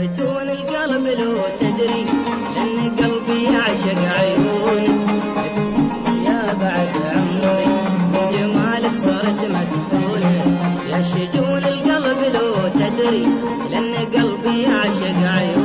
يفتون القلب لو تدري لأن قلبي يعشق عيونك يا بعد عمري من جمالك صرت مفتونة. يا شجون القلب لو تدري لأن قلبي يعشق عيونك